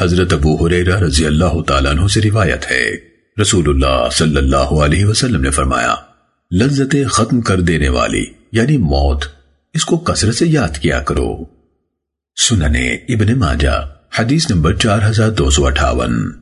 حضرت ابو حریرہ رضی اللہ تعالیٰ عنہ سے روایت ہے۔ رسول اللہ صلی اللہ علیہ وسلم نے فرمایا، لذت ختم کر دینے والی یعنی موت، اس کو کثرت سے یاد کیا کرو۔ سننے ابن ماجہ، حدیث نمبر چار ہزار دو سو اٹھاون۔